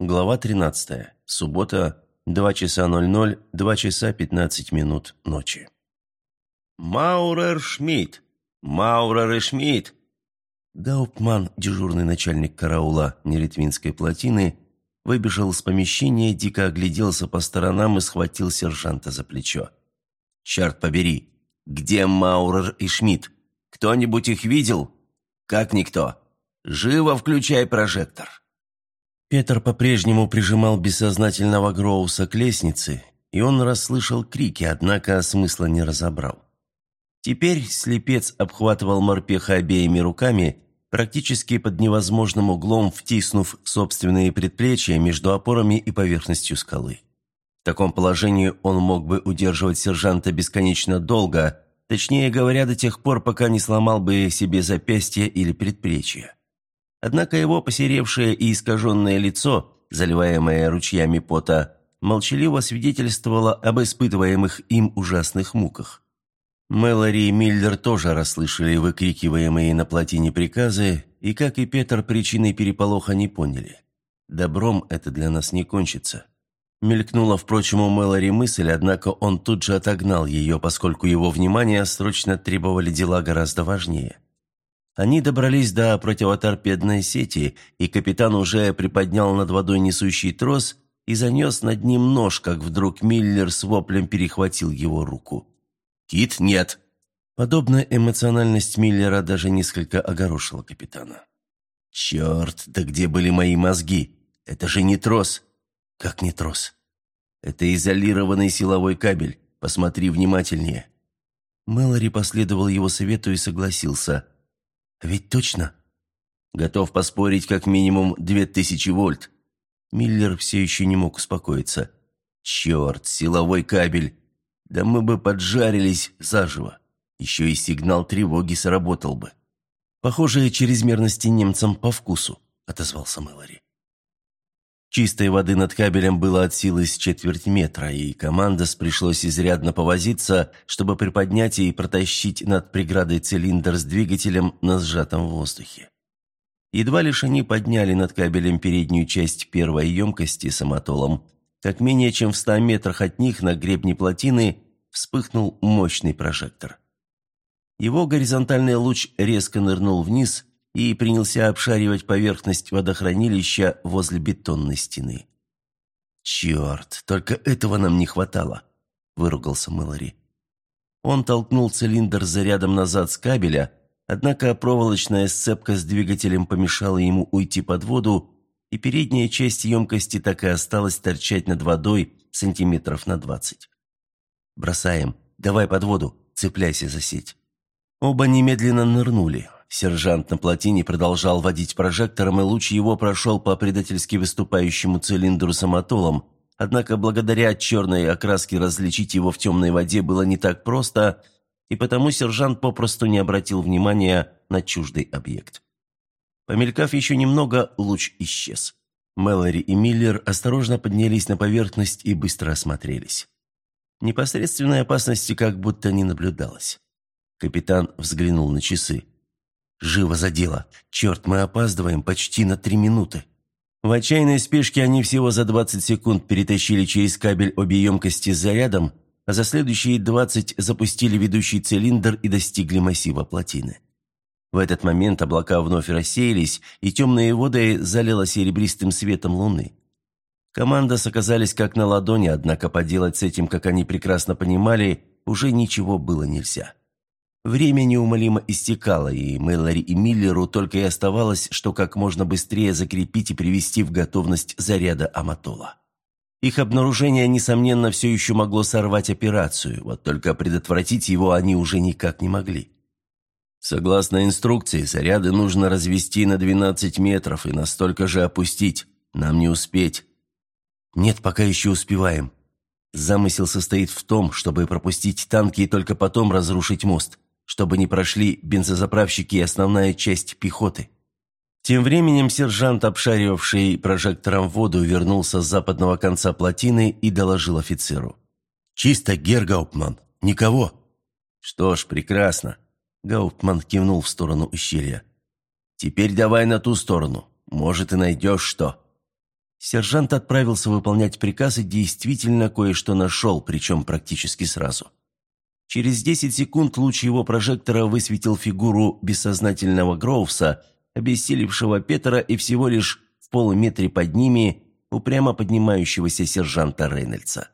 Глава 13. Суббота, 2 часа 00, 2 часа 15 минут ночи. «Маурер Шмидт! Маурер Шмидт!» Гауптман, дежурный начальник караула Неритвинской плотины, выбежал из помещения, дико огляделся по сторонам и схватил сержанта за плечо. «Черт побери! Где Маурер и Шмидт? Кто-нибудь их видел? Как никто? Живо включай прожектор!» Петр по-прежнему прижимал бессознательного Гроуса к лестнице, и он расслышал крики, однако смысла не разобрал. Теперь слепец обхватывал морпеха обеими руками, практически под невозможным углом втиснув собственные предплечья между опорами и поверхностью скалы. В таком положении он мог бы удерживать сержанта бесконечно долго, точнее говоря, до тех пор, пока не сломал бы себе запястье или предплечье. Однако его посеревшее и искаженное лицо, заливаемое ручьями пота, молчаливо свидетельствовало об испытываемых им ужасных муках. Мэлори и Миллер тоже расслышали выкрикиваемые на плотине приказы, и, как и Петр, причиной переполоха не поняли. Добром это для нас не кончится. Мелькнула, впрочем, у Мэлори мысль, однако он тут же отогнал ее, поскольку его внимание срочно требовали дела гораздо важнее – они добрались до противоторпедной сети, и капитан уже приподнял над водой несущий трос и занес над ним нож, как вдруг Миллер с воплем перехватил его руку. «Кит, нет!» Подобная эмоциональность Миллера даже несколько огорошила капитана. «Черт, да где были мои мозги? Это же не трос!» «Как не трос?» «Это изолированный силовой кабель. Посмотри внимательнее». Мэлори последовал его совету и согласился – ведь точно? Готов поспорить как минимум две тысячи вольт. Миллер все еще не мог успокоиться. Черт, силовой кабель. Да мы бы поджарились заживо. Еще и сигнал тревоги сработал бы. Похоже, чрезмерности немцам по вкусу, отозвался Мэлори. Чистой воды над кабелем было от силы с четверть метра, и командос пришлось изрядно повозиться, чтобы приподнять и протащить над преградой цилиндр с двигателем на сжатом воздухе. Едва лишь они подняли над кабелем переднюю часть первой емкости с аматолом, как менее чем в ста метрах от них на гребне плотины вспыхнул мощный прожектор. Его горизонтальный луч резко нырнул вниз, и принялся обшаривать поверхность водохранилища возле бетонной стены. «Черт, только этого нам не хватало», – выругался Мэлори. Он толкнул цилиндр зарядом назад с кабеля, однако проволочная сцепка с двигателем помешала ему уйти под воду, и передняя часть емкости так и осталась торчать над водой сантиметров на двадцать. «Бросаем. Давай под воду. Цепляйся за сеть». Оба немедленно нырнули. Сержант на плотине продолжал водить прожектором, и луч его прошел по предательски выступающему цилиндру с аматолом. Однако благодаря черной окраске различить его в темной воде было не так просто, и потому сержант попросту не обратил внимания на чуждый объект. Помелькав еще немного, луч исчез. Мэлори и Миллер осторожно поднялись на поверхность и быстро осмотрелись. Непосредственной опасности как будто не наблюдалось. Капитан взглянул на часы. Живо за дело. Черт, мы опаздываем почти на три минуты. В отчаянной спешке они всего за 20 секунд перетащили через кабель обе емкости с зарядом, а за следующие 20 запустили ведущий цилиндр и достигли массива плотины. В этот момент облака вновь рассеялись, и темные воды залило серебристым светом луны. Команда оказались как на ладони, однако поделать с этим, как они прекрасно понимали, уже ничего было нельзя. Время неумолимо истекало, и Мэлори и Миллеру только и оставалось, что как можно быстрее закрепить и привести в готовность заряда Аматола. Их обнаружение, несомненно, все еще могло сорвать операцию, вот только предотвратить его они уже никак не могли. Согласно инструкции, заряды нужно развести на 12 метров и настолько же опустить. Нам не успеть. Нет, пока еще успеваем. Замысел состоит в том, чтобы пропустить танки и только потом разрушить мост чтобы не прошли бензозаправщики и основная часть пехоты. Тем временем сержант, обшаривавший прожектором воду, вернулся с западного конца плотины и доложил офицеру. «Чисто, Гергауптман. Никого». «Что ж, прекрасно». Гауптман кивнул в сторону ущелья. «Теперь давай на ту сторону. Может, и найдешь что». Сержант отправился выполнять приказ и действительно кое-что нашел, причем практически сразу. Через 10 секунд луч его прожектора высветил фигуру бессознательного Гроувса, обессилевшего Петера и всего лишь в полуметре под ними упрямо поднимающегося сержанта Рейнольдса.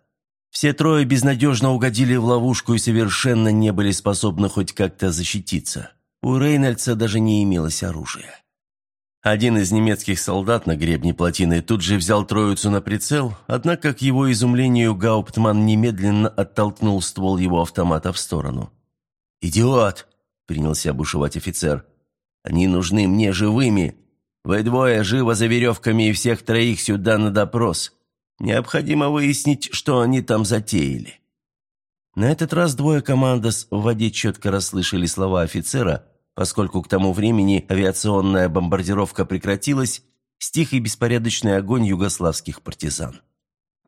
Все трое безнадежно угодили в ловушку и совершенно не были способны хоть как-то защититься. У Рейнольдса даже не имелось оружия. Один из немецких солдат на гребне плотины тут же взял троицу на прицел, однако, к его изумлению, Гауптман немедленно оттолкнул ствол его автомата в сторону. «Идиот!» – принялся бушевать офицер. «Они нужны мне живыми. Вы двое живо за веревками и всех троих сюда на допрос. Необходимо выяснить, что они там затеяли». На этот раз двое командос в воде четко расслышали слова офицера, поскольку к тому времени авиационная бомбардировка прекратилась, стих и беспорядочный огонь югославских партизан.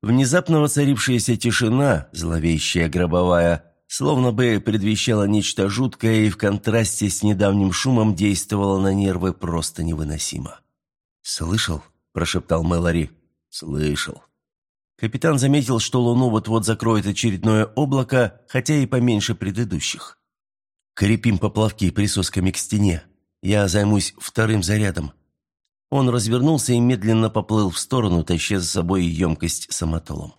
Внезапно воцарившаяся тишина, зловещая гробовая, словно бы предвещала нечто жуткое и в контрасте с недавним шумом действовала на нервы просто невыносимо. «Слышал?» – прошептал Мэлори. «Слышал». Капитан заметил, что Луну вот-вот закроет очередное облако, хотя и поменьше предыдущих. «Крепим поплавки присосками к стене. Я займусь вторым зарядом». Он развернулся и медленно поплыл в сторону, таща за собой емкость с аматолом.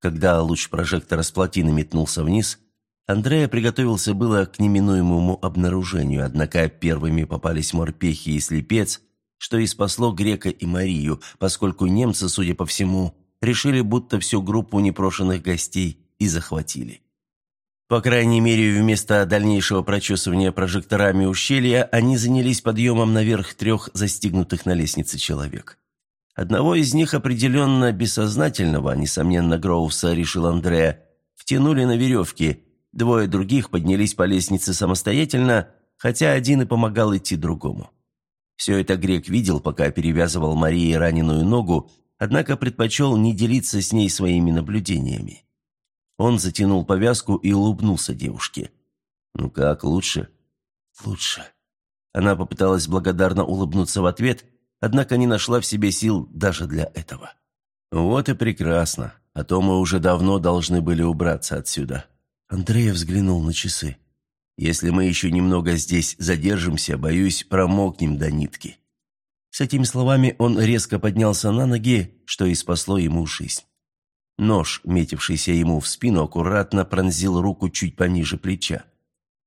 Когда луч прожектора с плотины метнулся вниз, Андрея приготовился было к неминуемому обнаружению, однако первыми попались морпехи и слепец – что и спасло Грека и Марию, поскольку немцы, судя по всему, решили, будто всю группу непрошенных гостей и захватили. По крайней мере, вместо дальнейшего прочесывания прожекторами ущелья, они занялись подъемом наверх трех застигнутых на лестнице человек. Одного из них определенно бессознательного, несомненно, Гроувса, решил Андреа, втянули на веревки, двое других поднялись по лестнице самостоятельно, хотя один и помогал идти другому. Все это Грек видел, пока перевязывал Марии раненую ногу, однако предпочел не делиться с ней своими наблюдениями. Он затянул повязку и улыбнулся девушке. «Ну как, лучше?» «Лучше». Она попыталась благодарно улыбнуться в ответ, однако не нашла в себе сил даже для этого. «Вот и прекрасно, а то мы уже давно должны были убраться отсюда». Андрей взглянул на часы. Если мы еще немного здесь задержимся, боюсь, промокнем до нитки». С этими словами он резко поднялся на ноги, что и спасло ему жизнь. Нож, метившийся ему в спину, аккуратно пронзил руку чуть пониже плеча.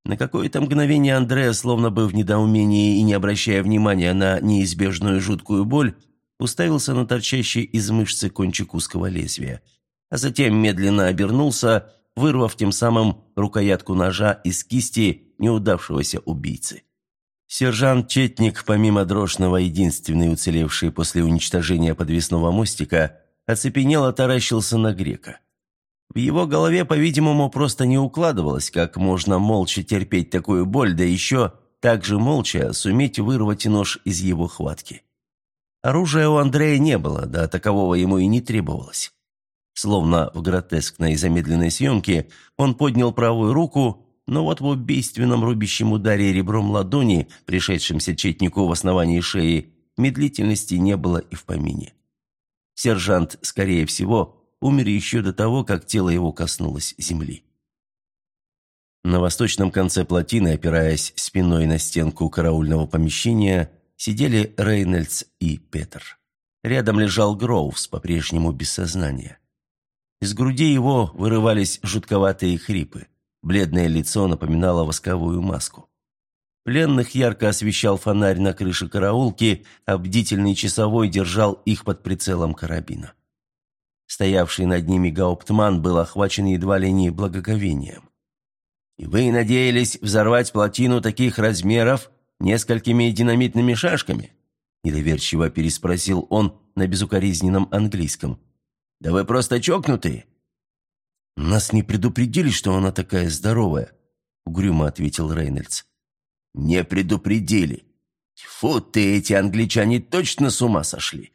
На какое-то мгновение Андреа, словно бы в недоумении и не обращая внимания на неизбежную жуткую боль, уставился на торчащий из мышцы кончик узкого лезвия, а затем медленно обернулся вырвав тем самым рукоятку ножа из кисти неудавшегося убийцы. Сержант Четник, помимо Дрошного, единственный уцелевший после уничтожения подвесного мостика, оцепенело таращился на грека. В его голове, по-видимому, просто не укладывалось, как можно молча терпеть такую боль, да еще так же молча суметь вырвать нож из его хватки. Оружия у Андрея не было, да такового ему и не требовалось. Словно в гротескной замедленной съемке, он поднял правую руку, но вот в убийственном рубящем ударе ребром ладони, пришедшемся четнику в основании шеи, медлительности не было и в помине. Сержант, скорее всего, умер еще до того, как тело его коснулось земли. На восточном конце плотины, опираясь спиной на стенку караульного помещения, сидели Рейнольдс и Петер. Рядом лежал Гроувс, по-прежнему без сознания. Из груди его вырывались жутковатые хрипы. Бледное лицо напоминало восковую маску. Пленных ярко освещал фонарь на крыше караулки, а бдительный часовой держал их под прицелом карабина. Стоявший над ними гауптман был охвачен едва ли не благоговением. «И вы надеялись взорвать плотину таких размеров несколькими динамитными шашками?» Недоверчиво переспросил он на безукоризненном английском. Да вы просто чокнутые!» «Нас не предупредили, что она такая здоровая», — угрюмо ответил Рейнольдс. «Не предупредили. Фу ты, эти англичане точно с ума сошли.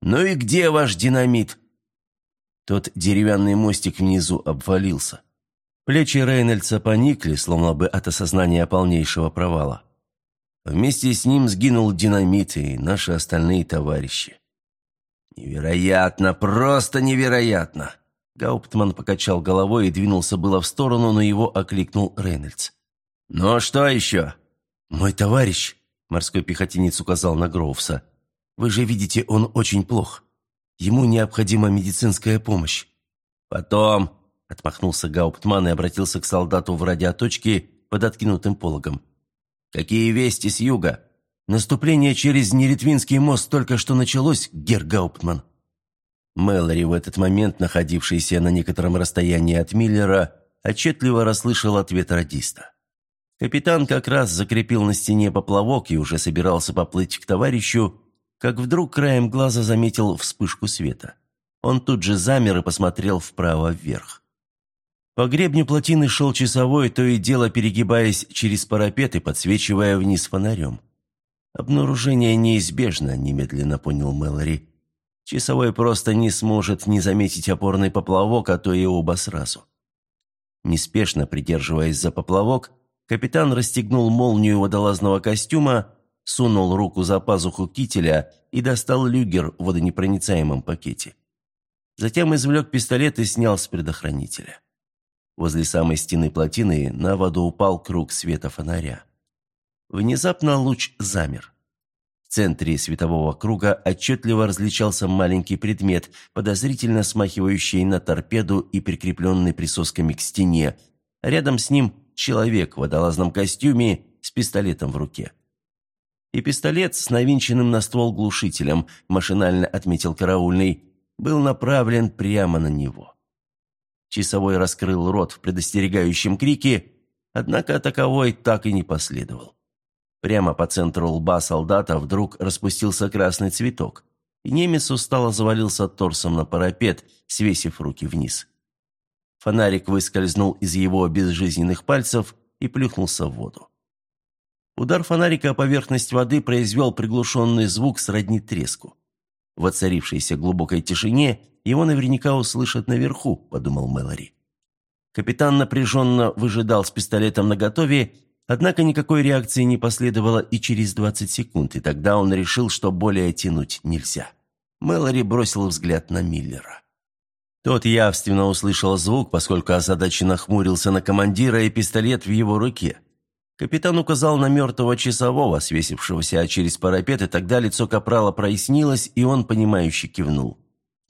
Ну и где ваш динамит?» Тот деревянный мостик внизу обвалился. Плечи Рейнольдса поникли, словно бы от осознания полнейшего провала. Вместе с ним сгинул динамит и наши остальные товарищи. «Невероятно, просто невероятно!» Гауптман покачал головой и двинулся было в сторону, но его окликнул Рейнольдс. «Ну что еще?» «Мой товарищ», — морской пехотинец указал на Гроувса, «вы же видите, он очень плох. Ему необходима медицинская помощь». «Потом», — отмахнулся Гауптман и обратился к солдату в радиоточке под откинутым пологом. «Какие вести с юга?» «Наступление через Неритвинский мост только что началось, Герр Гауптман». Мэлори, в этот момент находившийся на некотором расстоянии от Миллера, отчетливо расслышал ответ радиста. Капитан как раз закрепил на стене поплавок и уже собирался поплыть к товарищу, как вдруг краем глаза заметил вспышку света. Он тут же замер и посмотрел вправо вверх. По гребню плотины шел часовой, то и дело перегибаясь через парапет и подсвечивая вниз фонарем. «Обнаружение неизбежно», – немедленно понял Мэлори. Часовой просто не сможет не заметить опорный поплавок, а то и оба сразу. Неспешно придерживаясь за поплавок, капитан расстегнул молнию водолазного костюма, сунул руку за пазуху кителя и достал люгер в водонепроницаемом пакете. Затем извлек пистолет и снял с предохранителя. Возле самой стены плотины на воду упал круг света фонаря. Внезапно луч замер. В центре светового круга отчетливо различался маленький предмет, подозрительно смахивающий на торпеду и прикрепленный присосками к стене. Рядом с ним человек в водолазном костюме с пистолетом в руке. И пистолет с навинченным на ствол глушителем, машинально отметил караульный, был направлен прямо на него. Часовой раскрыл рот в предостерегающем крике, однако таковой так и не последовал. Прямо по центру лба солдата вдруг распустился красный цветок, и немец устало завалился торсом на парапет, свесив руки вниз. Фонарик выскользнул из его безжизненных пальцев и плюхнулся в воду. Удар фонарика о поверхность воды произвел приглушенный звук сродни треску. В оцарившейся глубокой тишине его наверняка услышат наверху, подумал Мэлори. Капитан напряженно выжидал с пистолетом наготове Однако никакой реакции не последовало и через 20 секунд, и тогда он решил, что более тянуть нельзя. Мэлори бросил взгляд на Миллера. Тот явственно услышал звук, поскольку озадаченно нахмурился на командира и пистолет в его руке. Капитан указал на мертвого часового, свесившегося через парапет, и тогда лицо капрала прояснилось, и он, понимающе кивнул.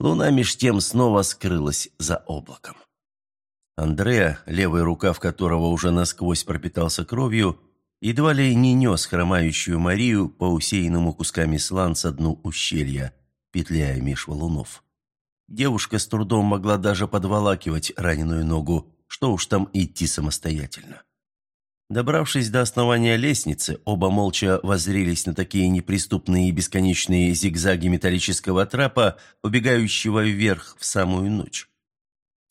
Луна меж тем снова скрылась за облаком. Андреа, левая рука в которого уже насквозь пропитался кровью, едва ли не нес хромающую Марию по усеянному кусками сланца дну ущелья, петляя меж валунов. Девушка с трудом могла даже подволакивать раненую ногу, что уж там идти самостоятельно. Добравшись до основания лестницы, оба молча воззрелись на такие неприступные и бесконечные зигзаги металлического трапа, убегающего вверх в самую ночь.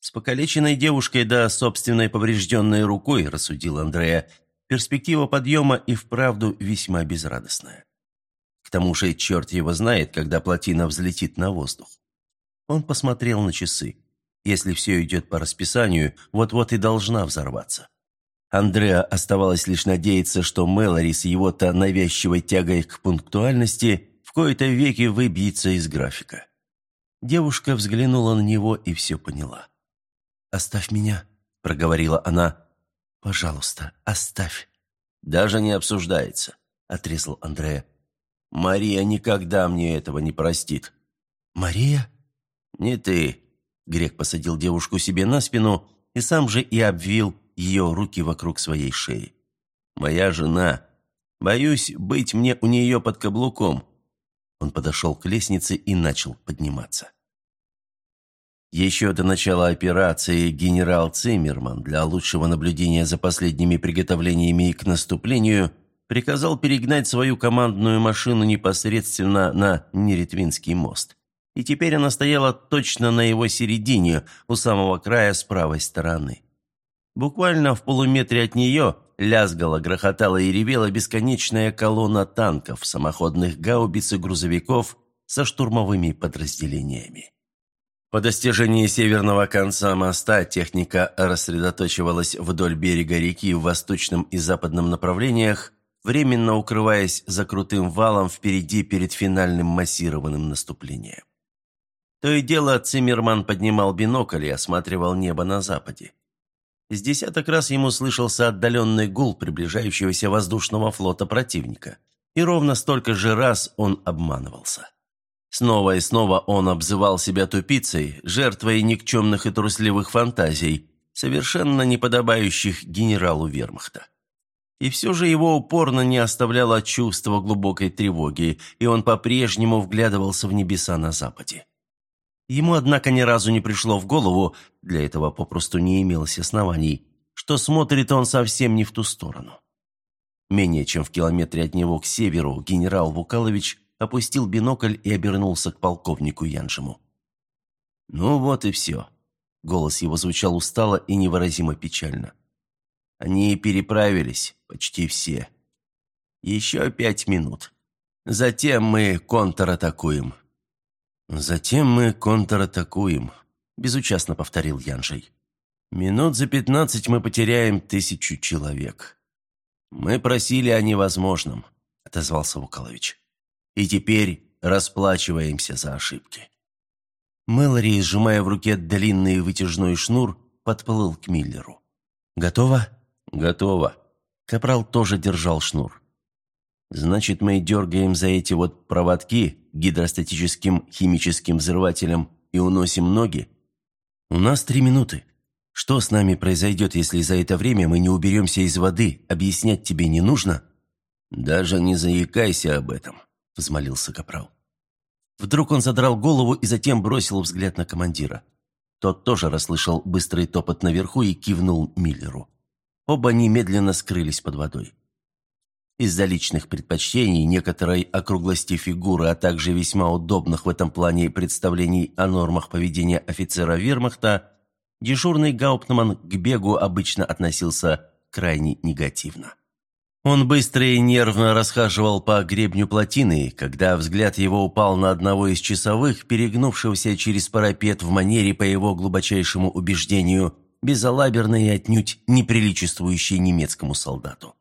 С покалеченной девушкой да собственной поврежденной рукой, рассудил Андрея, перспектива подъема и вправду весьма безрадостная. К тому же черт его знает, когда плотина взлетит на воздух. Он посмотрел на часы. Если все идет по расписанию, вот-вот и должна взорваться. Андреа оставалось лишь надеяться, что Мэлори с его-то навязчивой тягой к пунктуальности в кои-то веки выбьется из графика. Девушка взглянула на него и все поняла. «Оставь меня», — проговорила она. «Пожалуйста, оставь». «Даже не обсуждается», — отрезал Андрея. «Мария никогда мне этого не простит». «Мария?» «Не ты». Грек посадил девушку себе на спину и сам же и обвил ее руки вокруг своей шеи. «Моя жена. Боюсь быть мне у нее под каблуком». Он подошел к лестнице и начал подниматься. Еще до начала операции генерал Циммерман для лучшего наблюдения за последними приготовлениями к наступлению приказал перегнать свою командную машину непосредственно на Неретвинский мост. И теперь она стояла точно на его середине, у самого края с правой стороны. Буквально в полуметре от нее лязгала, грохотала и ревела бесконечная колонна танков, самоходных гаубиц и грузовиков со штурмовыми подразделениями. По достижении северного конца моста техника рассредоточивалась вдоль берега реки в восточном и западном направлениях, временно укрываясь за крутым валом впереди перед финальным массированным наступлением. То и дело Циммерман поднимал бинокль и осматривал небо на западе. С десяток раз ему слышался отдаленный гул приближающегося воздушного флота противника. И ровно столько же раз он обманывался. Снова и снова он обзывал себя тупицей, жертвой никчемных и трусливых фантазий, совершенно не подобающих генералу вермахта. И все же его упорно не оставляло чувство глубокой тревоги, и он по-прежнему вглядывался в небеса на западе. Ему, однако, ни разу не пришло в голову, для этого попросту не имелось оснований, что смотрит он совсем не в ту сторону. Менее чем в километре от него к северу генерал Вукалович опустил бинокль и обернулся к полковнику Янжему. «Ну вот и все». Голос его звучал устало и невыразимо печально. «Они переправились, почти все. Еще пять минут. Затем мы контратакуем. «Затем мы контратакуем», – безучастно повторил Янжей. «Минут за пятнадцать мы потеряем тысячу человек». «Мы просили о невозможном», – отозвался Вуколович. «И теперь расплачиваемся за ошибки». Мэлори, сжимая в руке длинный вытяжной шнур, подплыл к Миллеру. «Готово?» «Готово». Капрал тоже держал шнур. Значит, мы дергаем за эти вот проводки гидростатическим химическим взрывателем и уносим ноги? У нас три минуты. Что с нами произойдет, если за это время мы не уберемся из воды? Объяснять тебе не нужно? Даже не заикайся об этом, взмолился Капрал. Вдруг он задрал голову и затем бросил взгляд на командира. Тот тоже расслышал быстрый топот наверху и кивнул Миллеру. Оба немедленно скрылись под водой. Из-за личных предпочтений, некоторой округлости фигуры, а также весьма удобных в этом плане представлений о нормах поведения офицера вермахта, дежурный гауптман к бегу обычно относился крайне негативно. Он быстро и нервно расхаживал по гребню плотины, когда взгляд его упал на одного из часовых, перегнувшегося через парапет в манере, по его глубочайшему убеждению, безалаберной и отнюдь неприличествующей немецкому солдату.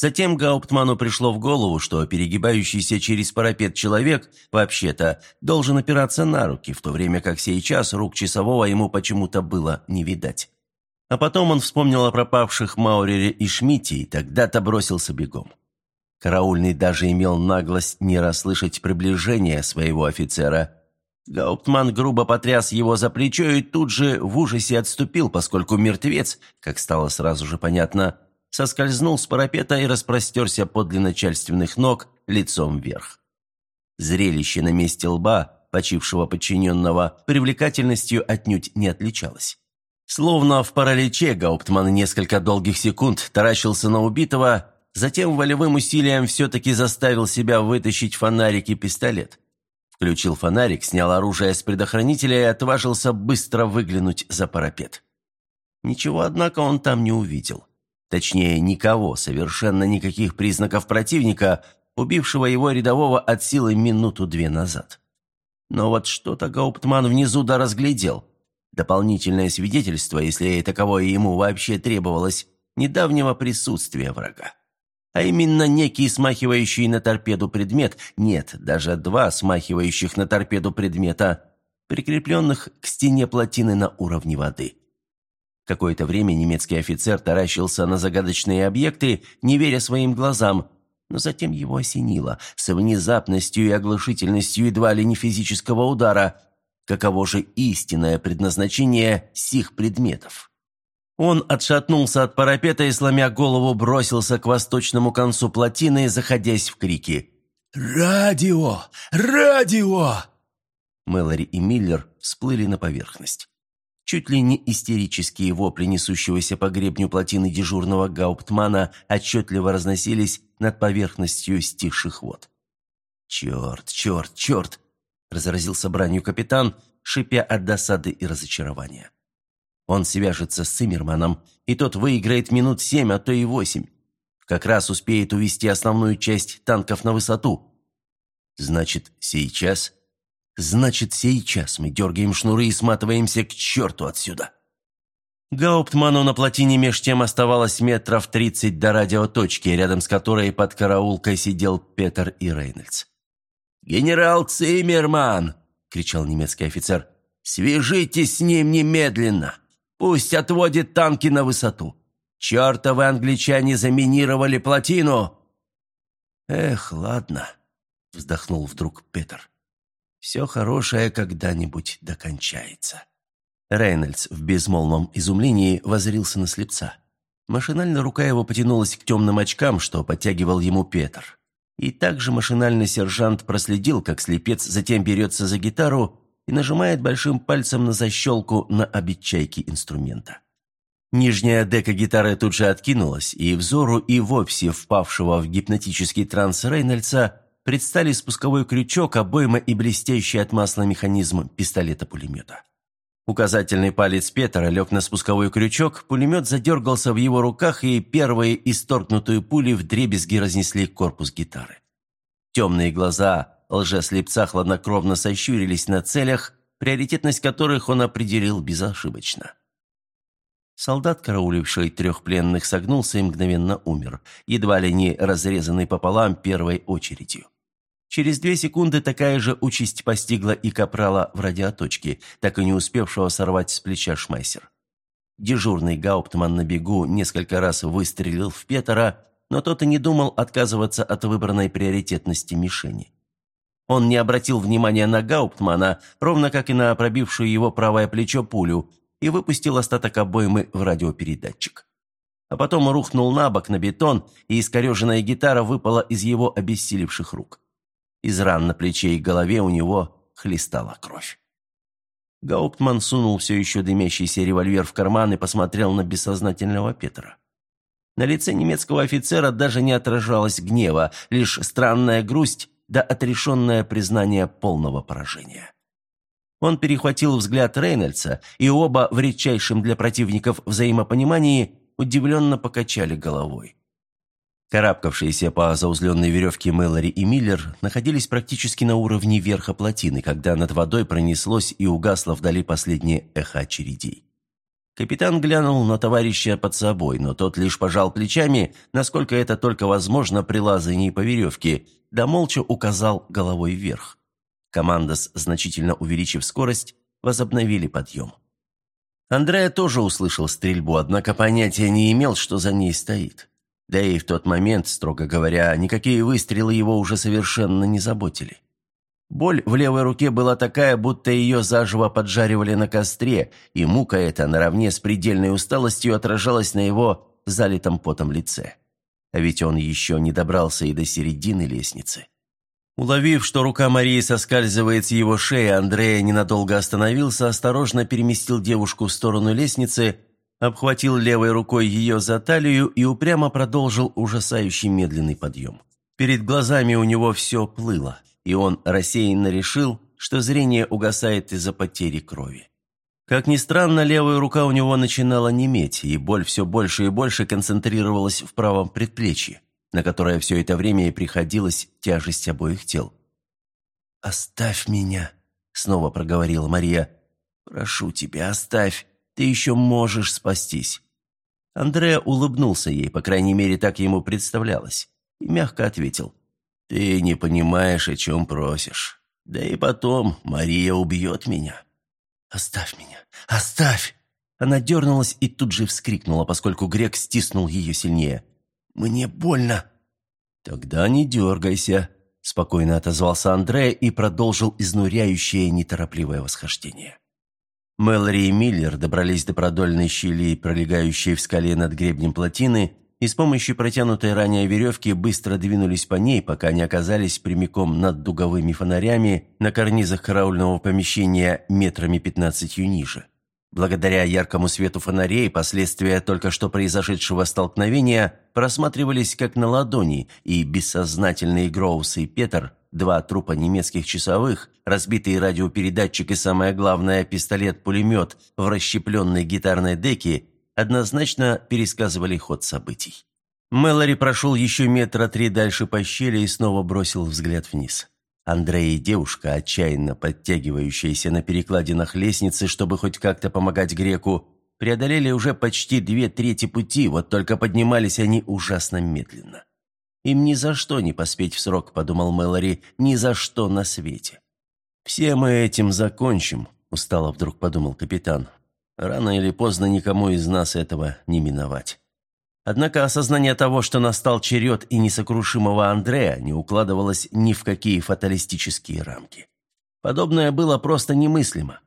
Затем Гауптману пришло в голову, что перегибающийся через парапет человек, вообще-то, должен опираться на руки, в то время как сейчас рук часового ему почему-то было не видать. А потом он вспомнил о пропавших Маурере и Шмидте и тогда-то бросился бегом. Караульный даже имел наглость не расслышать приближение своего офицера. Гауптман грубо потряс его за плечо и тут же в ужасе отступил, поскольку мертвец, как стало сразу же понятно, соскользнул с парапета и распростерся подле начальственных ног лицом вверх. Зрелище на месте лба, почившего подчиненного, привлекательностью отнюдь не отличалось. Словно в параличе Гауптман несколько долгих секунд таращился на убитого, затем волевым усилием все-таки заставил себя вытащить фонарик и пистолет. Включил фонарик, снял оружие с предохранителя и отважился быстро выглянуть за парапет. Ничего, однако, он там не увидел. Точнее, никого, совершенно никаких признаков противника, убившего его рядового от силы минуту-две назад. Но вот что-то Гауптман внизу да разглядел. Дополнительное свидетельство, если таковое ему вообще требовалось, недавнего присутствия врага. А именно некий смахивающий на торпеду предмет, нет, даже два смахивающих на торпеду предмета, прикрепленных к стене плотины на уровне воды. Какое-то время немецкий офицер таращился на загадочные объекты, не веря своим глазам, но затем его осенило с внезапностью и оглушительностью едва ли не физического удара. Каково же истинное предназначение сих предметов? Он отшатнулся от парапета и, сломя голову, бросился к восточному концу плотины, заходясь в крики. «Радио! Радио!» Мэлори и Миллер всплыли на поверхность. Чуть ли не истерические вопли несущегося по гребню плотины дежурного гауптмана отчетливо разносились над поверхностью стихших вод. «Черт, черт, черт!» – разразился бранью капитан, шипя от досады и разочарования. «Он свяжется с Циммерманом, и тот выиграет минут семь, а то и восемь. Как раз успеет увести основную часть танков на высоту. Значит, сейчас Значит, сейчас мы дергаем шнуры и сматываемся к черту отсюда. Гауптману на плотине меж тем оставалось метров тридцать до радиоточки, рядом с которой под караулкой сидел Петер и Рейнольдс. «Генерал Циммерман!» – кричал немецкий офицер. «Свяжитесь с ним немедленно! Пусть отводит танки на высоту! Чертовы англичане заминировали плотину!» «Эх, ладно», – вздохнул вдруг Петр. «Все хорошее когда-нибудь докончается». Рейнольдс в безмолвном изумлении возрился на слепца. Машинально рука его потянулась к темным очкам, что подтягивал ему Петр. И также машинально сержант проследил, как слепец затем берется за гитару и нажимает большим пальцем на защелку на обидчайке инструмента. Нижняя дека гитары тут же откинулась, и взору и вовсе впавшего в гипнотический транс Рейнольдса предстали спусковой крючок, обойма и блестящий от масла механизм пистолета-пулемета. Указательный палец Петра лег на спусковой крючок, пулемет задергался в его руках, и первые исторгнутые пули вдребезги разнесли корпус гитары. Темные глаза лжеслепца хладнокровно сощурились на целях, приоритетность которых он определил безошибочно. Солдат, карауливший трех пленных, согнулся и мгновенно умер, едва ли не разрезанный пополам первой очередью. Через две секунды такая же участь постигла и капрала в радиоточке, так и не успевшего сорвать с плеча шмайсер. Дежурный гауптман на бегу несколько раз выстрелил в Петера, но тот и не думал отказываться от выбранной приоритетности мишени. Он не обратил внимания на гауптмана, ровно как и на пробившую его правое плечо пулю, и выпустил остаток обоймы в радиопередатчик. А потом рухнул на бок на бетон, и искореженная гитара выпала из его обессилевших рук. Из ран на плече и голове у него хлестала кровь. Гауптман сунул все еще дымящийся револьвер в карман и посмотрел на бессознательного Петра. На лице немецкого офицера даже не отражалось гнева, лишь странная грусть да отрешенное признание полного поражения. Он перехватил взгляд Рейнольдса, и оба в редчайшем для противников взаимопонимании удивленно покачали головой. Карабкавшиеся по заузленной веревке Мэлори и Миллер находились практически на уровне верха плотины, когда над водой пронеслось и угасло вдали последнее эхо очередей. Капитан глянул на товарища под собой, но тот лишь пожал плечами, насколько это только возможно при лазании по веревке, да молча указал головой вверх. Команда, значительно увеличив скорость, возобновили подъем. Андрея тоже услышал стрельбу, однако понятия не имел, что за ней стоит. Да и в тот момент, строго говоря, никакие выстрелы его уже совершенно не заботили. Боль в левой руке была такая, будто ее заживо поджаривали на костре, и мука эта наравне с предельной усталостью отражалась на его залитом потом лице. А ведь он еще не добрался и до середины лестницы. Уловив, что рука Марии соскальзывает с его шеи, Андрея ненадолго остановился, осторожно переместил девушку в сторону лестницы обхватил левой рукой ее за талию и упрямо продолжил ужасающий медленный подъем. Перед глазами у него все плыло, и он рассеянно решил, что зрение угасает из-за потери крови. Как ни странно, левая рука у него начинала неметь, и боль все больше и больше концентрировалась в правом предплечье, на которое все это время и приходилась тяжесть обоих тел. «Оставь меня», — снова проговорила Мария. «Прошу тебя, оставь. Ты еще можешь спастись». Андреа улыбнулся ей, по крайней мере, так ему представлялось, и мягко ответил. «Ты не понимаешь, о чем просишь. Да и потом Мария убьет меня». «Оставь меня! Оставь!» Она дернулась и тут же вскрикнула, поскольку грек стиснул ее сильнее. «Мне больно!» «Тогда не дергайся», – спокойно отозвался Андрея и продолжил изнуряющее неторопливое восхождение. Мэлори и Миллер добрались до продольной щели, пролегающей в скале над гребнем плотины, и с помощью протянутой ранее веревки быстро двинулись по ней, пока не оказались прямиком над дуговыми фонарями на карнизах караульного помещения метрами пятнадцатью ниже. Благодаря яркому свету фонарей последствия только что произошедшего столкновения просматривались как на ладони, и бессознательные Гроус и Петер Два трупа немецких часовых, разбитый радиопередатчик и, самое главное, пистолет-пулемет в расщепленной гитарной деке однозначно пересказывали ход событий. Мэлори прошел еще метра три дальше по щели и снова бросил взгляд вниз. Андрей и девушка, отчаянно подтягивающиеся на перекладинах лестницы, чтобы хоть как-то помогать греку, преодолели уже почти две трети пути, вот только поднимались они ужасно медленно. Им ни за что не поспеть в срок, подумал Мэлори, ни за что на свете. «Все мы этим закончим», – устало вдруг подумал капитан. «Рано или поздно никому из нас этого не миновать». Однако осознание того, что настал черед и несокрушимого Андрея, не укладывалось ни в какие фаталистические рамки. Подобное было просто немыслимо.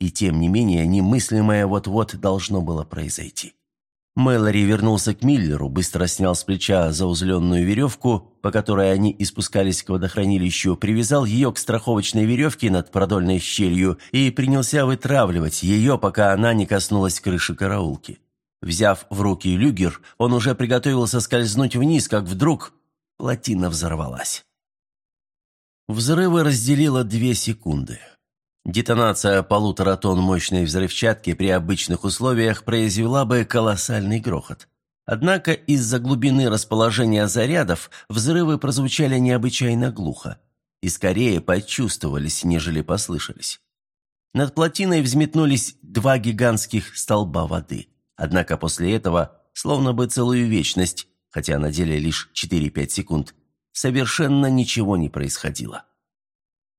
И тем не менее, немыслимое вот-вот должно было произойти. Мэлори вернулся к Миллеру, быстро снял с плеча заузленную веревку, по которой они и спускались к водохранилищу, привязал ее к страховочной веревке над продольной щелью и принялся вытравливать ее, пока она не коснулась крыши караулки. Взяв в руки люгер, он уже приготовился скользнуть вниз, как вдруг плотина взорвалась. Взрывы разделило две секунды. Детонация полутора тонн мощной взрывчатки при обычных условиях произвела бы колоссальный грохот. Однако из-за глубины расположения зарядов взрывы прозвучали необычайно глухо и скорее почувствовались, нежели послышались. Над плотиной взметнулись два гигантских столба воды. Однако после этого, словно бы целую вечность, хотя на деле лишь 4-5 секунд, совершенно ничего не происходило.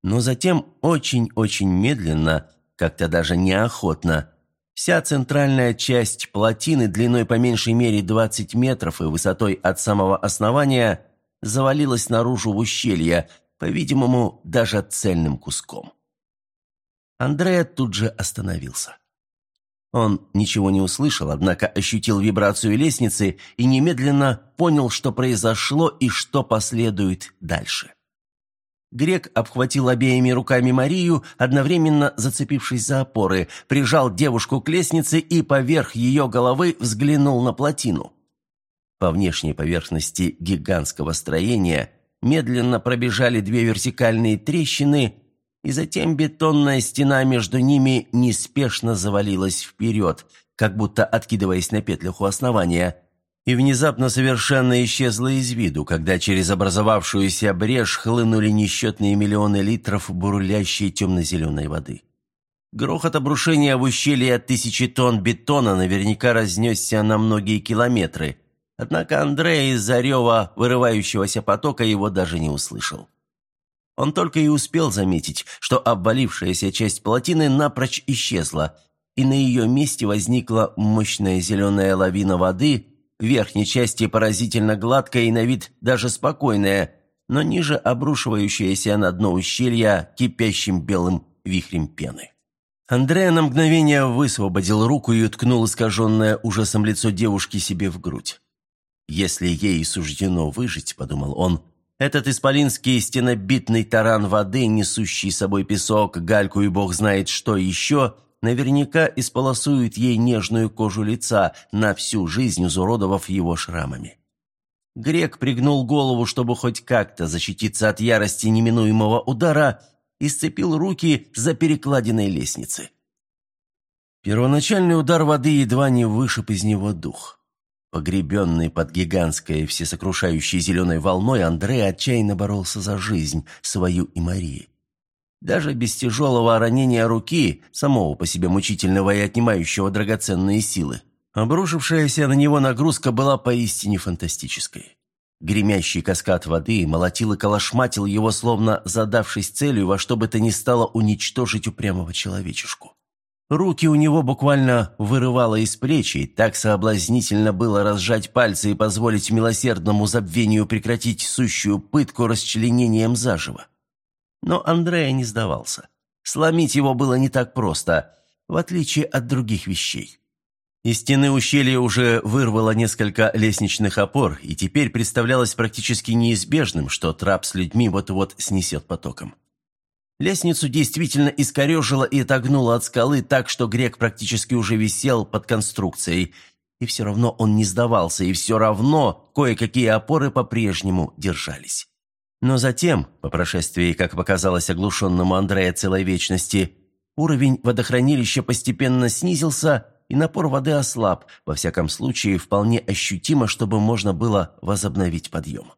Но затем очень-очень медленно, как-то даже неохотно, вся центральная часть плотины длиной по меньшей мере 20 метров и высотой от самого основания завалилась наружу в ущелье, по-видимому, даже цельным куском. Андрея тут же остановился. Он ничего не услышал, однако ощутил вибрацию лестницы и немедленно понял, что произошло и что последует дальше. Грек обхватил обеими руками Марию, одновременно зацепившись за опоры, прижал девушку к лестнице и поверх ее головы взглянул на плотину. По внешней поверхности гигантского строения медленно пробежали две вертикальные трещины, и затем бетонная стена между ними неспешно завалилась вперед, как будто откидываясь на петлях у основания – и внезапно совершенно исчезла из виду, когда через образовавшуюся брешь хлынули несчетные миллионы литров бурлящей темно-зеленой воды. Грохот обрушения в ущелье от тысячи тонн бетона наверняка разнесся на многие километры, однако Андрей из-за рева вырывающегося потока его даже не услышал. Он только и успел заметить, что обвалившаяся часть плотины напрочь исчезла, и на ее месте возникла мощная зеленая лавина воды – в верхней части поразительно гладкая и на вид даже спокойная, но ниже обрушивающаяся на дно ущелья кипящим белым вихрем пены. Андрея на мгновение высвободил руку и уткнул искаженное ужасом лицо девушки себе в грудь. «Если ей суждено выжить», — подумал он, — «этот исполинский стенобитный таран воды, несущий собой песок, гальку и бог знает что еще, наверняка исполосует ей нежную кожу лица, на всю жизнь изуродовав его шрамами. Грек пригнул голову, чтобы хоть как-то защититься от ярости неминуемого удара, и сцепил руки за перекладиной лестницы. Первоначальный удар воды едва не вышиб из него дух. Погребенный под гигантской всесокрушающей зеленой волной, Андрей отчаянно боролся за жизнь, свою и Марии. Даже без тяжелого ранения руки, самого по себе мучительного и отнимающего драгоценные силы, обрушившаяся на него нагрузка была поистине фантастической. Гремящий каскад воды молотил и колошматил его, словно задавшись целью во что бы то ни стало уничтожить упрямого человечешку. Руки у него буквально вырывало из плеч, и так соблазнительно было разжать пальцы и позволить милосердному забвению прекратить сущую пытку расчленением заживо. Но Андрея не сдавался. Сломить его было не так просто, в отличие от других вещей. Из стены ущелья уже вырвало несколько лестничных опор, и теперь представлялось практически неизбежным, что трап с людьми вот-вот снесет потоком. Лестницу действительно искорежило и отогнуло от скалы так, что грек практически уже висел под конструкцией, и все равно он не сдавался, и все равно кое-какие опоры по-прежнему держались. Но затем, по прошествии, как показалось оглушенному Андрея целой вечности, уровень водохранилища постепенно снизился, и напор воды ослаб, во всяком случае, вполне ощутимо, чтобы можно было возобновить подъем.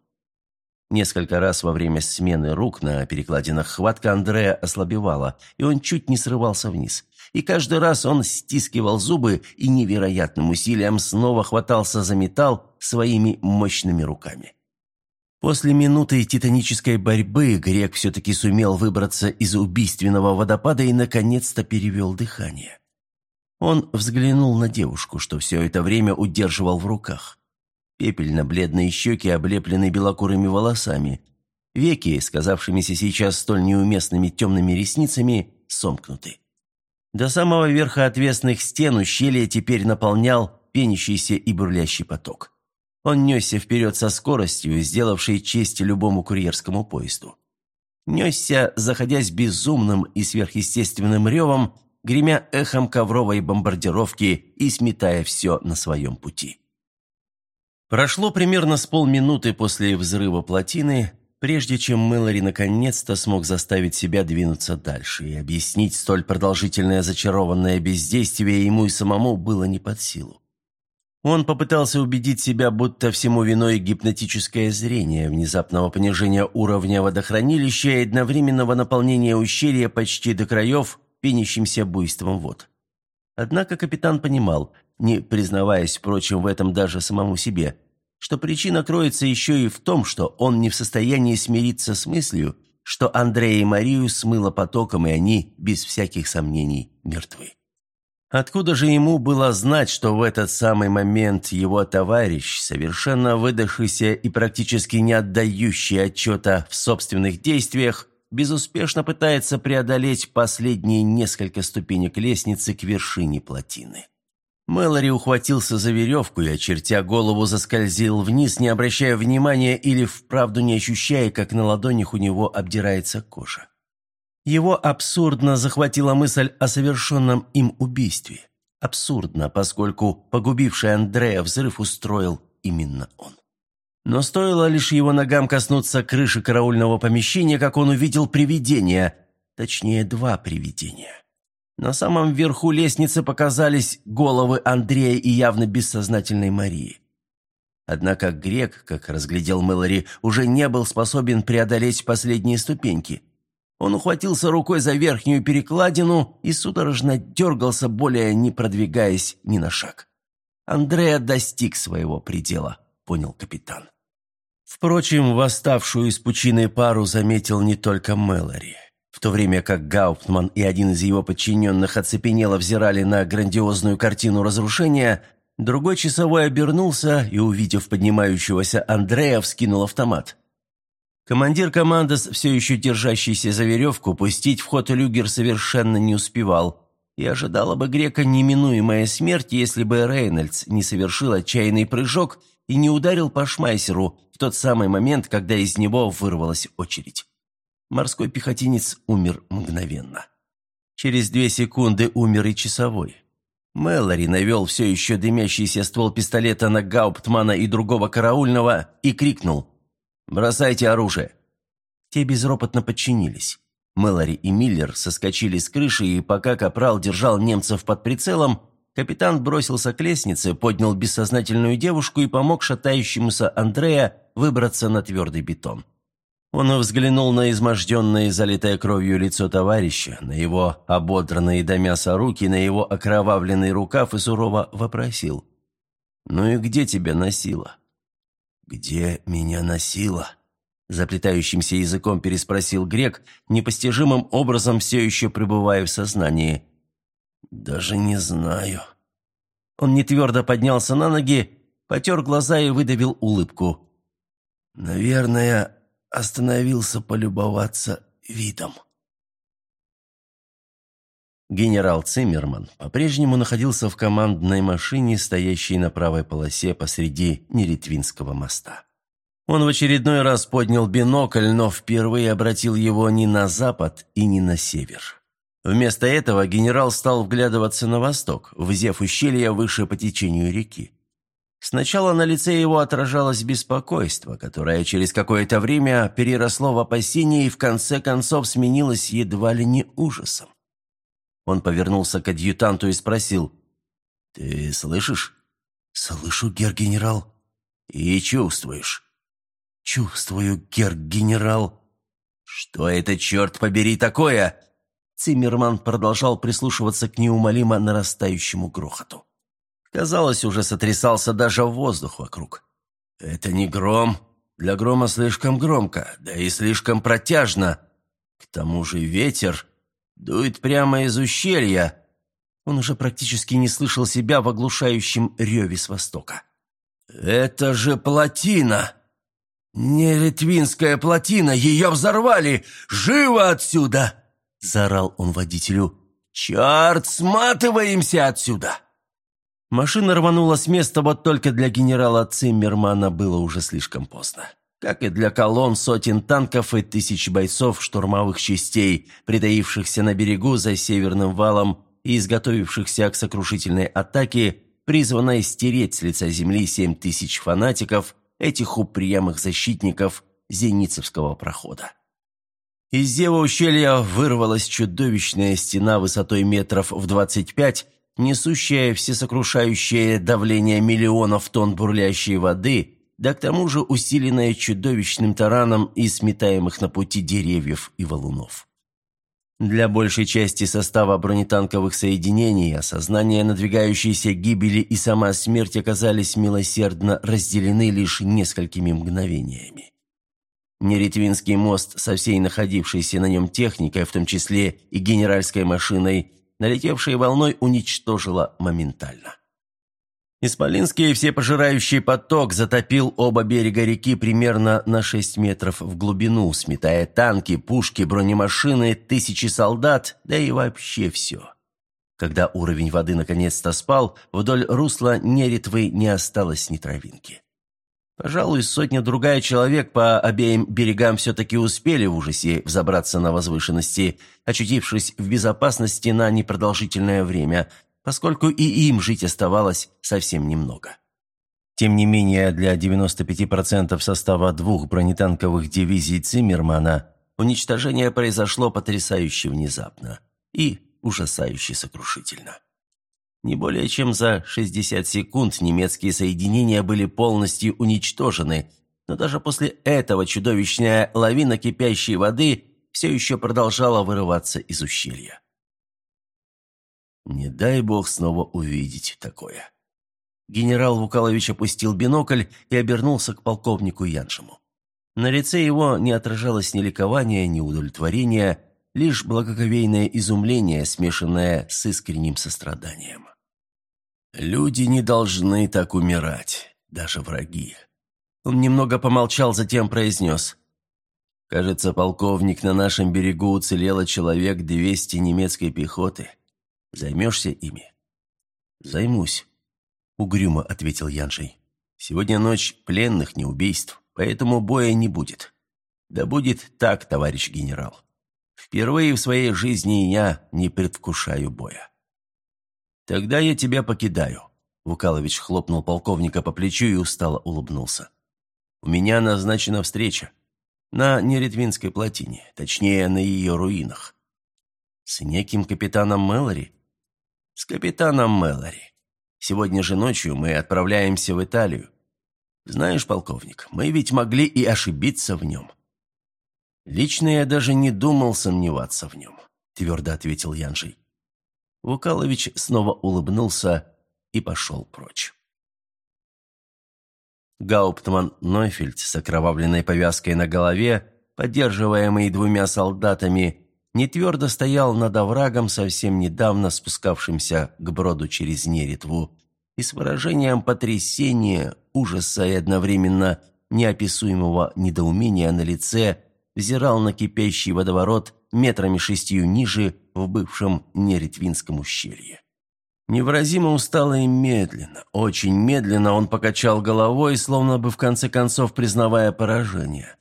Несколько раз во время смены рук на перекладинах хватка Андрея ослабевала, и он чуть не срывался вниз. И каждый раз он стискивал зубы и невероятным усилием снова хватался за металл своими мощными руками. После минуты титанической борьбы Грек все-таки сумел выбраться из убийственного водопада и, наконец-то, перевел дыхание. Он взглянул на девушку, что все это время удерживал в руках. Пепельно-бледные щеки облеплены белокурыми волосами. Веки, сказавшимися сейчас столь неуместными темными ресницами, сомкнуты. До самого верха отвесных стен ущелья теперь наполнял пенящийся и бурлящий поток. Он несся вперед со скоростью, сделавшей честь любому курьерскому поезду. Несся, заходясь безумным и сверхъестественным ревом, гремя эхом ковровой бомбардировки и сметая все на своем пути. Прошло примерно с полминуты после взрыва плотины, прежде чем Мэлори наконец-то смог заставить себя двинуться дальше, и объяснить столь продолжительное зачарованное бездействие ему и самому было не под силу. Он попытался убедить себя, будто всему виной гипнотическое зрение, внезапного понижения уровня водохранилища и одновременного наполнения ущелья почти до краев пенящимся буйством вод. Однако капитан понимал, не признаваясь, впрочем, в этом даже самому себе, что причина кроется еще и в том, что он не в состоянии смириться с мыслью, что Андрея и Марию смыло потоком, и они, без всяких сомнений, мертвы. Откуда же ему было знать, что в этот самый момент его товарищ, совершенно выдохшийся и практически не отдающий отчета в собственных действиях, безуспешно пытается преодолеть последние несколько ступенек лестницы к вершине плотины? Мэлори ухватился за веревку и, очертя голову, заскользил вниз, не обращая внимания или вправду не ощущая, как на ладонях у него обдирается кожа. Его абсурдно захватила мысль о совершенном им убийстве. Абсурдно, поскольку погубивший Андрея взрыв устроил именно он. Но стоило лишь его ногам коснуться крыши караульного помещения, как он увидел привидение, точнее, два привидения. На самом верху лестницы показались головы Андрея и явно бессознательной Марии. Однако грек, как разглядел Мэлори, уже не был способен преодолеть последние ступеньки. Он ухватился рукой за верхнюю перекладину и судорожно дергался, более не продвигаясь ни на шаг. Андрея достиг своего предела, понял капитан. Впрочем, восставшую из пучины пару заметил не только Мэлори в то время как Гауптман и один из его подчиненных оцепенело взирали на грандиозную картину разрушения, другой часовой обернулся и, увидев поднимающегося Андрея, вскинул автомат. Командир командос, все еще держащийся за веревку, пустить в ход люгер совершенно не успевал, и ожидала бы грека неминуемая смерть, если бы Рейнольдс не совершил отчаянный прыжок и не ударил по Шмайсеру в тот самый момент, когда из него вырвалась очередь. Морской пехотинец умер мгновенно. Через две секунды умер и часовой. Мэлори навел все еще дымящийся ствол пистолета на Гауптмана и другого караульного и крикнул «Бросайте оружие!». Те безропотно подчинились. Мэлори и Миллер соскочили с крыши, и пока Капрал держал немцев под прицелом, капитан бросился к лестнице, поднял бессознательную девушку и помог шатающемуся Андрея выбраться на твердый бетон. Он взглянул на изможденное и залитое кровью лицо товарища, на его ободранные до мяса руки, на его окровавленный рукав и сурово вопросил. «Ну и где тебя носило?» «Где меня носило?» Заплетающимся языком переспросил грек, непостижимым образом все еще пребывая в сознании. «Даже не знаю». Он нетвердо поднялся на ноги, потер глаза и выдавил улыбку. «Наверное, остановился полюбоваться видом. Генерал Циммерман по-прежнему находился в командной машине, стоящей на правой полосе посреди Неретвинского моста. Он в очередной раз поднял бинокль, но впервые обратил его не на запад и не на север. Вместо этого генерал стал вглядываться на восток, взяв ущелье выше по течению реки. Сначала на лице его отражалось беспокойство, которое через какое-то время переросло в опасение и в конце концов сменилось едва ли не ужасом. Он повернулся к адъютанту и спросил, «Ты слышишь?» «Слышу, гер-генерал». «И чувствуешь?» «Чувствую, гер-генерал». «Что это, черт побери, такое?» Циммерман продолжал прислушиваться к неумолимо нарастающему грохоту. Казалось, уже сотрясался даже воздух вокруг. «Это не гром, Для грома слишком громко, да и слишком протяжно. К тому же ветер дует прямо из ущелья». Он уже практически не слышал себя в оглушающем реве с востока. «Это же плотина! Не литвинская плотина! Ее взорвали! Живо отсюда!» – заорал он водителю. «Черт, сматываемся отсюда!» Машина рванула с места, вот только для генерала Циммермана было уже слишком поздно. Как и для колонн сотен танков и тысяч бойцов штурмовых частей, притаившихся на берегу за северным валом и изготовившихся к сокрушительной атаке, призванной стереть с лица земли семь тысяч фанатиков, этих упрямых защитников Зеницевского прохода. Из зева ущелья вырвалась чудовищная стена высотой метров в двадцать пять, несущая всесокрушающее давление миллионов тонн бурлящей воды, да к тому же усиленная чудовищным тараном из сметаемых на пути деревьев и валунов. Для большей части состава бронетанковых соединений осознание надвигающейся гибели и сама смерть оказались милосердно разделены лишь несколькими мгновениями. Неретвинский мост со всей находившейся на нем техникой, в том числе и генеральской машиной, налетевшей волной уничтожила моментально. Исполинский всепожирающий поток затопил оба берега реки примерно на 6 метров в глубину, сметая танки, пушки, бронемашины, тысячи солдат, да и вообще все. Когда уровень воды наконец-то спал, вдоль русла Неретвы не осталось ни травинки. Пожалуй, сотня-другая человек по обеим берегам все-таки успели в ужасе взобраться на возвышенности, очутившись в безопасности на непродолжительное время, поскольку и им жить оставалось совсем немного. Тем не менее, для 95% состава двух бронетанковых дивизий Циммермана уничтожение произошло потрясающе внезапно и ужасающе сокрушительно. Не более чем за 60 секунд немецкие соединения были полностью уничтожены, но даже после этого чудовищная лавина кипящей воды все еще продолжала вырываться из ущелья. Не дай бог снова увидеть такое. Генерал Вукалович опустил бинокль и обернулся к полковнику Яншему. На лице его не отражалось ни ликования, ни удовлетворения, лишь благоговейное изумление, смешанное с искренним состраданием. «Люди не должны так умирать, даже враги». Он немного помолчал, затем произнес. «Кажется, полковник, на нашем берегу уцелело человек двести немецкой пехоты. Займешься ими?» «Займусь», — угрюмо ответил Яншей. «Сегодня ночь пленных, не убийств, поэтому боя не будет. Да будет так, товарищ генерал. Впервые в своей жизни я не предвкушаю боя». «Тогда я тебя покидаю», — Вукалович хлопнул полковника по плечу и устало улыбнулся. «У меня назначена встреча. На Неретвинской плотине, точнее, на ее руинах. С неким капитаном Мэлори?» «С капитаном Мэлори. Сегодня же ночью мы отправляемся в Италию. Знаешь, полковник, мы ведь могли и ошибиться в нем». «Лично я даже не думал сомневаться в нем», – твердо ответил Янжий. Вукалович снова улыбнулся и пошел прочь. Гауптман Нойфельд с окровавленной повязкой на голове, поддерживаемый двумя солдатами, не твердо стоял над оврагом, совсем недавно спускавшимся к броду через Неретву, и с выражением потрясения, ужаса и одновременно неописуемого недоумения на лице взирал на кипящий водоворот метрами шестью ниже в бывшем Неретвинском ущелье. Невыразимо устало и медленно, очень медленно он покачал головой, словно бы в конце концов признавая поражение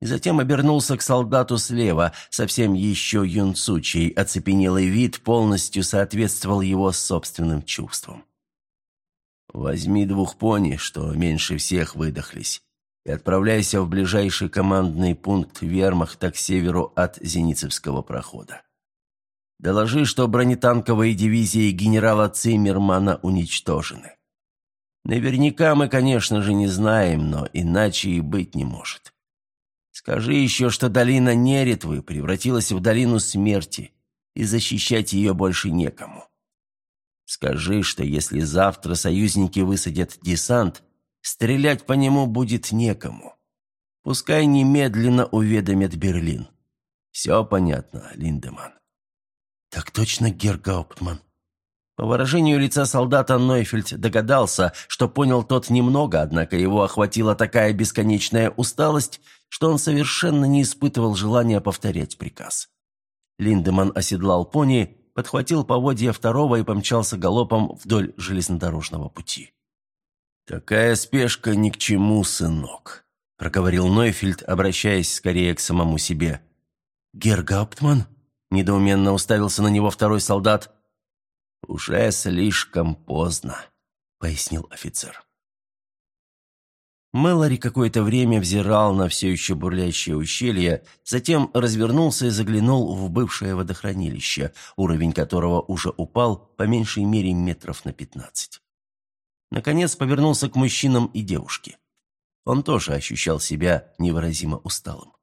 и затем обернулся к солдату слева, совсем еще юнцу, чей оцепенелый вид полностью соответствовал его собственным чувствам. «Возьми двух пони, что меньше всех выдохлись, и отправляйся в ближайший командный пункт вермахта к северу от Зеницевского прохода. Доложи, что бронетанковые дивизии генерала Циммермана уничтожены. Наверняка мы, конечно же, не знаем, но иначе и быть не может. Скажи еще, что долина Неретвы превратилась в долину смерти, и защищать ее больше некому. Скажи, что если завтра союзники высадят десант, стрелять по нему будет некому. Пускай немедленно уведомят Берлин. Все понятно, Линдеман. Так точно, Герр Гауптман. По выражению лица солдата Нойфельд догадался, что понял тот немного, однако его охватила такая бесконечная усталость, что он совершенно не испытывал желания повторять приказ. Линдеман оседлал пони, подхватил поводья второго и помчался галопом вдоль железнодорожного пути. «Такая спешка ни к чему, сынок», — проговорил Нойфельд, обращаясь скорее к самому себе. «Герр Гауптман?» — недоуменно уставился на него второй солдат. «Уже слишком поздно», — пояснил офицер. Мэлори какое-то время взирал на все еще бурлящее ущелье, затем развернулся и заглянул в бывшее водохранилище, уровень которого уже упал по меньшей мере метров на пятнадцать. Наконец повернулся к мужчинам и девушке. Он тоже ощущал себя невыразимо усталым.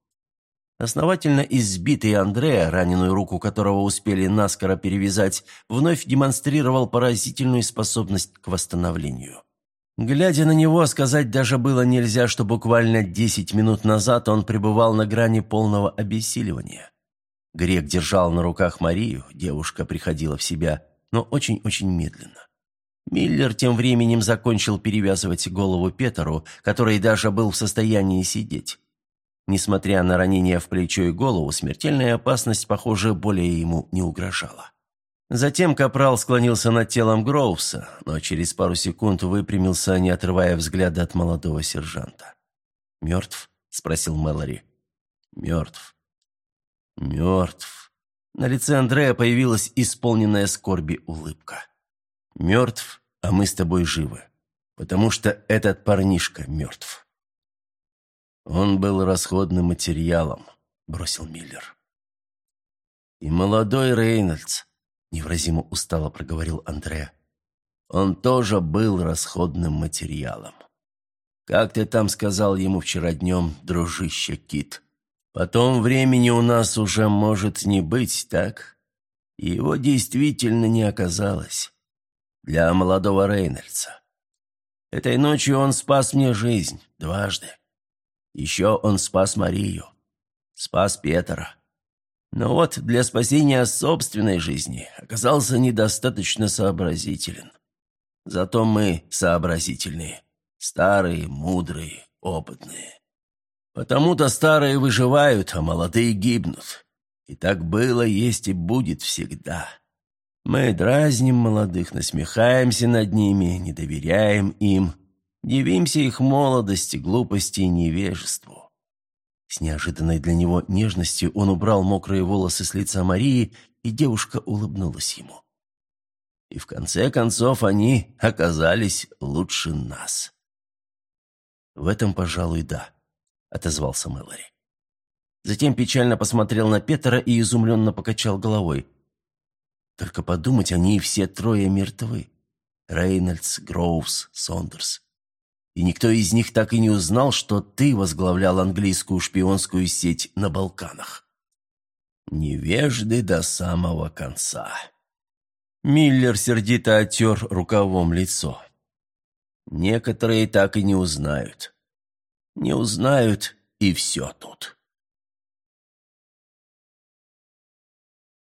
Основательно избитый Андреа, раненую руку которого успели наскоро перевязать, вновь демонстрировал поразительную способность к восстановлению. Глядя на него, сказать даже было нельзя, что буквально десять минут назад он пребывал на грани полного обессиливания. Грек держал на руках Марию, девушка приходила в себя, но очень-очень медленно. Миллер тем временем закончил перевязывать голову Петеру, который даже был в состоянии сидеть. Несмотря на ранение в плечо и голову, смертельная опасность, похоже, более ему не угрожала. Затем Капрал склонился над телом Гроувса, но через пару секунд выпрямился, не отрывая взгляда от молодого сержанта. «Мертв?» – спросил Мэлори. «Мертв. Мертв». На лице Андрея появилась исполненная скорби улыбка. «Мертв, а мы с тобой живы, потому что этот парнишка мертв». «Он был расходным материалом», — бросил Миллер. «И молодой Рейнольдс», — невразимо устало проговорил Андре. «Он тоже был расходным материалом. Как ты там сказал ему вчера днем, дружище Кит? Потом времени у нас уже может не быть, так? его действительно не оказалось. Для молодого Рейнольдса. Этой ночью он спас мне жизнь дважды. Еще он спас Марию, спас Петра. Но вот для спасения собственной жизни оказался недостаточно сообразителен. Зато мы сообразительные, старые, мудрые, опытные. Потому-то старые выживают, а молодые гибнут. И так было, есть и будет всегда. Мы дразним молодых, насмехаемся над ними, не доверяем им, Дивимся их молодости, глупости и невежеству. С неожиданной для него нежностью он убрал мокрые волосы с лица Марии, и девушка улыбнулась ему. И в конце концов они оказались лучше нас. «В этом, пожалуй, да», — отозвался Мэлори. Затем печально посмотрел на Петера и изумленно покачал головой. «Только подумать, они все трое мертвы. Рейнольдс, Гроувс, Сондерс и никто из них так и не узнал, что ты возглавлял английскую шпионскую сеть на Балканах. Невежды до самого конца. Миллер сердито оттер рукавом лицо. Некоторые так и не узнают. Не узнают, и все тут.